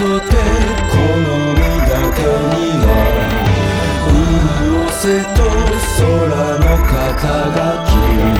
とて好みだけには潤せと空の肩書。き